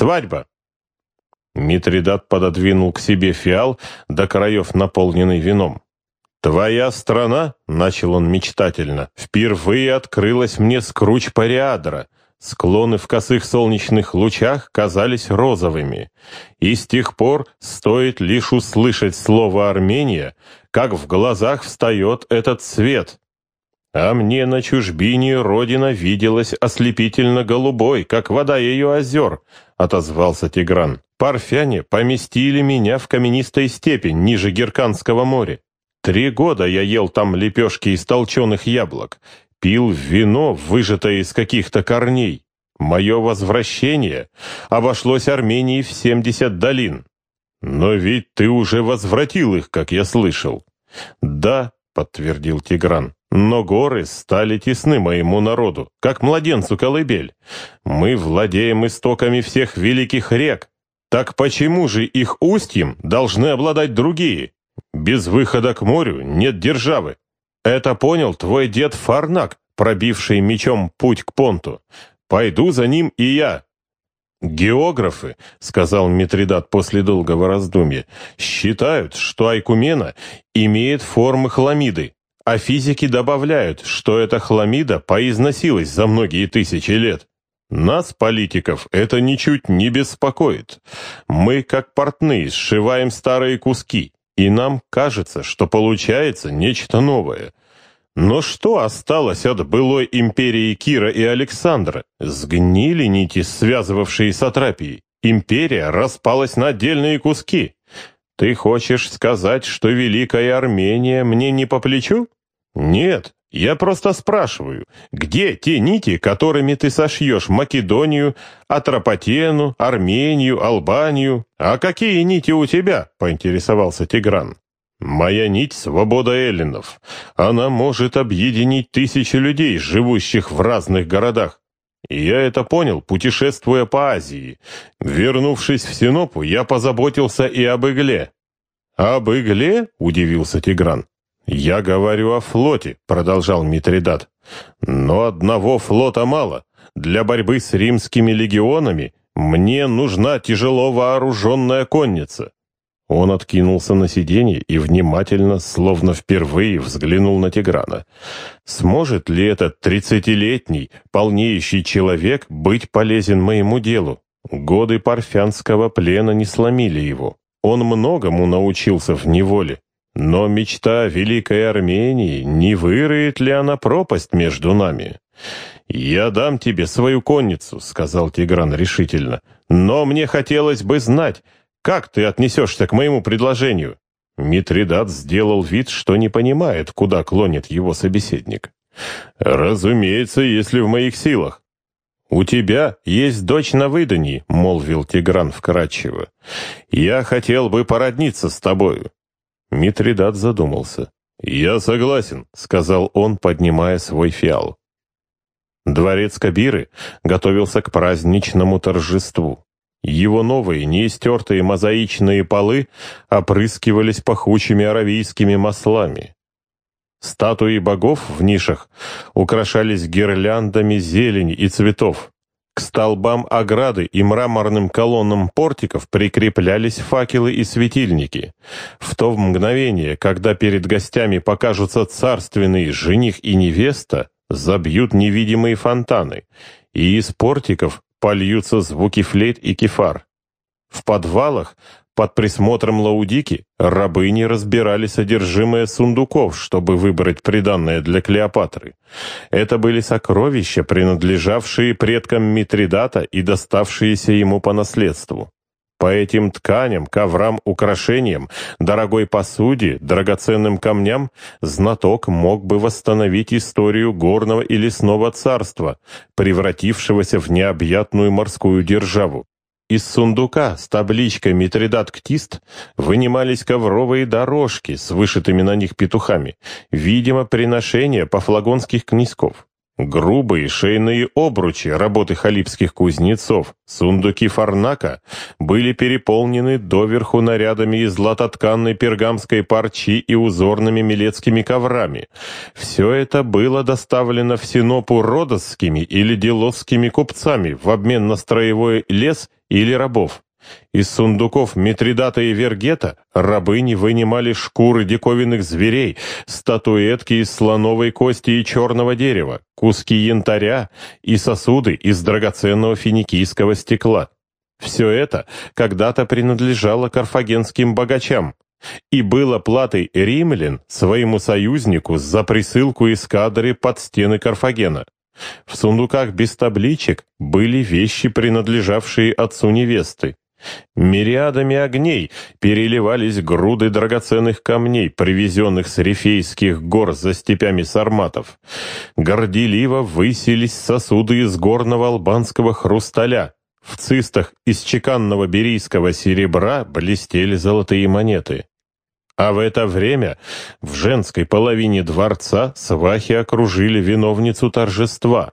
Свадьба!» Митридат пододвинул к себе фиал, до краев наполненный вином. «Твоя страна», — начал он мечтательно, — «впервые открылась мне с круч Париадра. Склоны в косых солнечных лучах казались розовыми. И с тех пор стоит лишь услышать слово «Армения», как в глазах встает этот цвет. А мне на чужбине родина виделась ослепительно голубой, как вода ее озер, — отозвался Тигран. Парфяне поместили меня в каменистой степень ниже Герканского моря. Три года я ел там лепешки из толченых яблок, пил вино, выжатое из каких-то корней. Мое возвращение обошлось Армении в семьдесят долин. Но ведь ты уже возвратил их, как я слышал. Да, подтвердил Тигран, но горы стали тесны моему народу, как младенцу колыбель. Мы владеем истоками всех великих рек. Так почему же их устьем должны обладать другие? Без выхода к морю нет державы. Это понял твой дед Фарнак, пробивший мечом путь к понту. Пойду за ним и я. Географы, сказал Митридат после долгого раздумья, считают, что Айкумена имеет формы хламиды, а физики добавляют, что эта хламида поизносилась за многие тысячи лет. Нас, политиков, это ничуть не беспокоит. Мы, как портные, сшиваем старые куски, и нам кажется, что получается нечто новое. Но что осталось от былой империи Кира и Александра? Сгнили нити, связывавшие сатрапии. Империя распалась на отдельные куски. Ты хочешь сказать, что Великая Армения мне не по плечу? Нет, я просто спрашиваю, где те нити, которыми ты сошьешь Македонию, Атропатену, Армению, Албанию? А какие нити у тебя? Поинтересовался Тигран. Моя нить — свобода эллинов. Она может объединить тысячи людей, живущих в разных городах. Я это понял, путешествуя по Азии. Вернувшись в Синопу, я позаботился и об игле. «Об игле?» — удивился Тигран. «Я говорю о флоте», — продолжал Митридат. «Но одного флота мало. Для борьбы с римскими легионами мне нужна тяжело вооруженная конница». Он откинулся на сиденье и внимательно, словно впервые, взглянул на Тиграна. «Сможет ли этот тридцатилетний, полнеющий человек быть полезен моему делу? Годы парфянского плена не сломили его. Он многому научился в неволе. Но мечта Великой Армении, не выроет ли она пропасть между нами? «Я дам тебе свою конницу», — сказал Тигран решительно. «Но мне хотелось бы знать, как ты отнесешься к моему предложению?» Митридат сделал вид, что не понимает, куда клонит его собеседник. «Разумеется, если в моих силах». «У тебя есть дочь на выдании», — молвил Тигран вкратчиво. «Я хотел бы породниться с тобою. Митридат задумался. «Я согласен», — сказал он, поднимая свой фиал. Дворец Кабиры готовился к праздничному торжеству. Его новые, неистертые мозаичные полы опрыскивались пахучими аравийскими маслами. Статуи богов в нишах украшались гирляндами зелени и цветов. К столбам ограды и мраморным колоннам портиков прикреплялись факелы и светильники. В то мгновение, когда перед гостями покажутся царственные жених и невеста, забьют невидимые фонтаны, и из портиков польются звуки флейт и кефар. В подвалах под присмотром Лаудики рабыни разбирали содержимое сундуков, чтобы выбрать приданное для Клеопатры. Это были сокровища, принадлежавшие предкам Митридата и доставшиеся ему по наследству. По этим тканям, коврам, украшениям, дорогой посуде, драгоценным камням знаток мог бы восстановить историю горного и лесного царства, превратившегося в необъятную морскую державу. Из сундука с табличкой «Митридат Ктист» вынимались ковровые дорожки с вышитыми на них петухами, видимо, приношения пафлагонских князьков. Грубые шейные обручи работы халипских кузнецов, сундуки фарнака были переполнены доверху нарядами из златотканной пергамской парчи и узорными милецкими коврами. Все это было доставлено в Синопу родосскими или делосскими купцами в обмен на строевой лес или рабов. Из сундуков Митридата и Вергета рабыни вынимали шкуры диковинных зверей, статуэтки из слоновой кости и черного дерева, куски янтаря и сосуды из драгоценного финикийского стекла. Все это когда-то принадлежало карфагенским богачам и было платой римлян своему союзнику за присылку эскадры под стены Карфагена. В сундуках без табличек были вещи, принадлежавшие отцу невесты. Мириадами огней переливались груды драгоценных камней, привезенных с Рифейских гор за степями сарматов. Горделиво высились сосуды из горного албанского хрусталя. В цистах из чеканного берийского серебра блестели золотые монеты. А в это время в женской половине дворца свахи окружили виновницу торжества.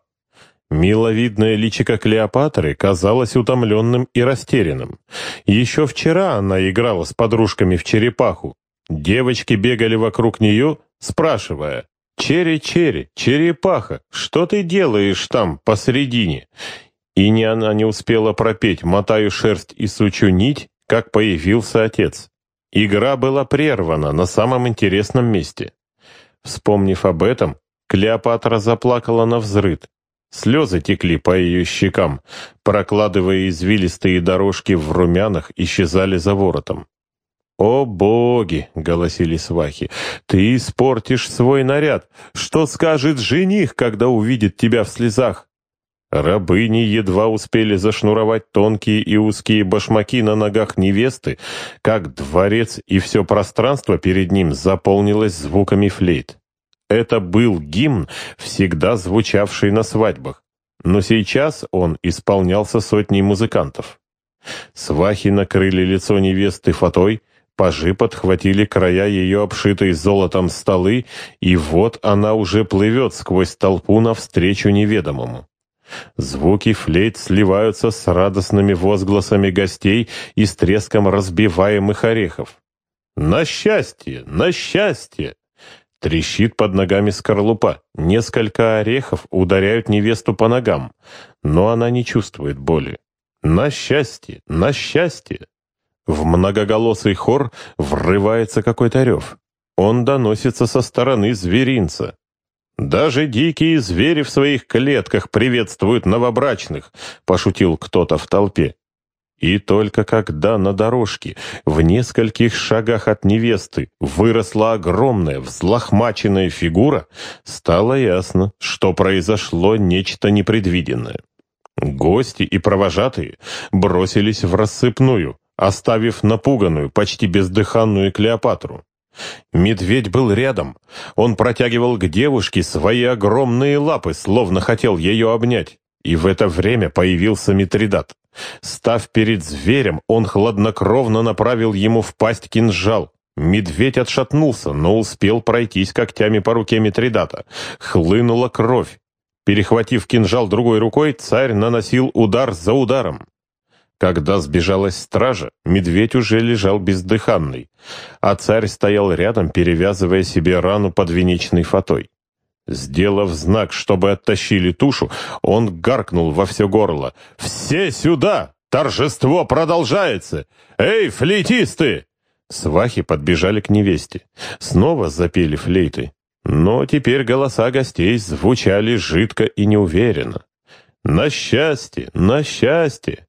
Миловидное личико Клеопатры казалось утомленным и растерянным. Еще вчера она играла с подружками в черепаху. Девочки бегали вокруг нее, спрашивая, «Черри-черри, черепаха, что ты делаешь там посредине?» И не она не успела пропеть «Мотаю шерсть и сучу нить», как появился отец. Игра была прервана на самом интересном месте. Вспомнив об этом, Клеопатра заплакала на взрыд. Слезы текли по ее щекам, прокладывая извилистые дорожки в румянах, исчезали за воротом. «О боги!» — голосили свахи. «Ты испортишь свой наряд! Что скажет жених, когда увидит тебя в слезах?» Рабыни едва успели зашнуровать тонкие и узкие башмаки на ногах невесты, как дворец и все пространство перед ним заполнилось звуками флейт. Это был гимн, всегда звучавший на свадьбах, но сейчас он исполнялся сотней музыкантов. Свахи накрыли лицо невесты фатой, пажи подхватили края ее обшитой золотом столы, и вот она уже плывет сквозь толпу навстречу неведомому. Звуки флейт сливаются с радостными возгласами гостей и с треском разбиваемых орехов. «На счастье! На счастье!» Трещит под ногами скорлупа. Несколько орехов ударяют невесту по ногам, но она не чувствует боли. «На счастье! На счастье!» В многоголосый хор врывается какой-то рев. Он доносится со стороны зверинца. «Даже дикие звери в своих клетках приветствуют новобрачных», — пошутил кто-то в толпе. И только когда на дорожке, в нескольких шагах от невесты, выросла огромная взлохмаченная фигура, стало ясно, что произошло нечто непредвиденное. Гости и провожатые бросились в рассыпную, оставив напуганную, почти бездыханную Клеопатру. Медведь был рядом. Он протягивал к девушке свои огромные лапы, словно хотел ее обнять. И в это время появился Митридат. Став перед зверем, он хладнокровно направил ему в пасть кинжал. Медведь отшатнулся, но успел пройтись когтями по руке Митридата. Хлынула кровь. Перехватив кинжал другой рукой, царь наносил удар за ударом. Когда сбежалась стража, медведь уже лежал бездыханный, а царь стоял рядом, перевязывая себе рану подвенечной фатой. Сделав знак, чтобы оттащили тушу, он гаркнул во все горло. «Все сюда! Торжество продолжается! Эй, флейтисты!» Свахи подбежали к невесте. Снова запели флейты. Но теперь голоса гостей звучали жидко и неуверенно. «На счастье! На счастье!»